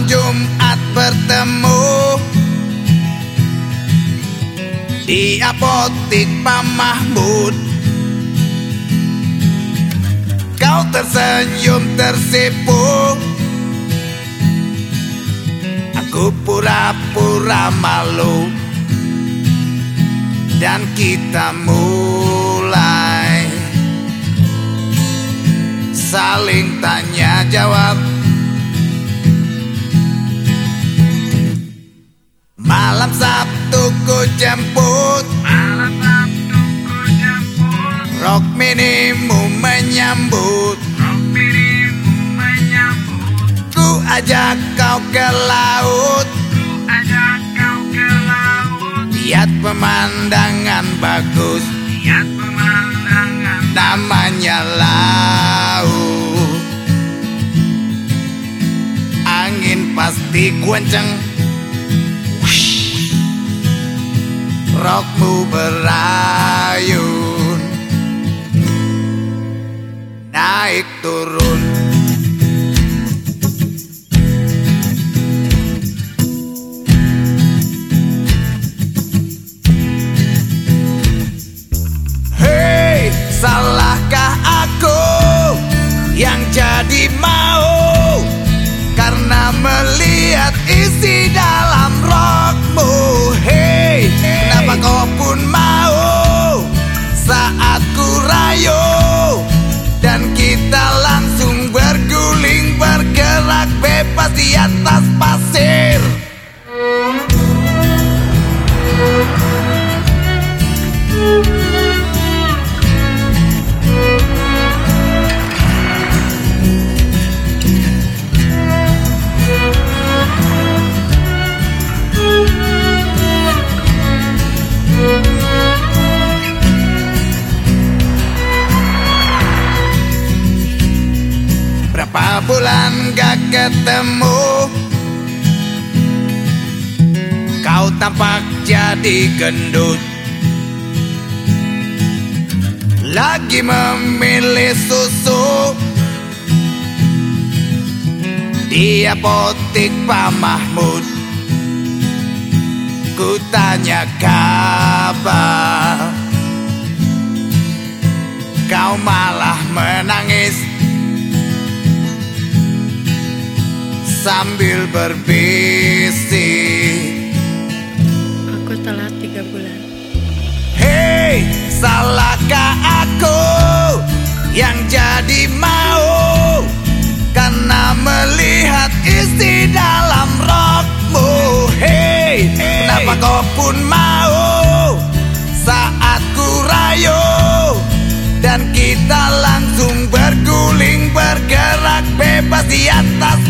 Malam Jumat bertemu Di apotik Pak Mahmud. Kau tersenyum tersipu Aku pura-pura malu. Dan kita mulai Saling tanya jawab. Jemput. Ku jemput Rok minimu menyambut. Menyambut Ku ajak kau ke laut. Ku ajak kau ke laut Lihat pemandangan bagus. Lihat pemandangan Namanya laut. Angin pasti kenceng Rokmu berayun. Naik turun. Hei, salahkah kau pun bulan gak ketemu. Kau tampak jadi gendut. Lagi memilih susu. Di apotik Pak Mahmud. Ku tanya kabar sambil berbisik. Aku telat tiga bulan. Hei, salahkah aku yang jadi mau? Karena melihat isi dalam rokmu. Hei, kenapa kau pun mau? Saat ku rayu Dan kita langsung berguling bergerak bebas di atas